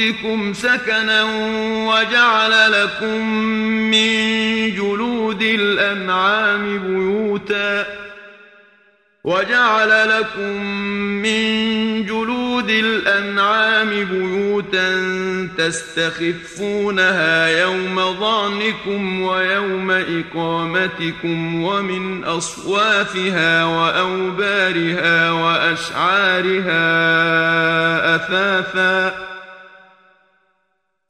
بيوتكم سكنا وجعل لكم من جلود الأنعام بيوتا وجعل لكم من جلود الأنعام بيوتا تستخفونها يوم ظعنكم ويوم إقامتكم ومن أصوافها وأوبارها وأشعارها أثاثا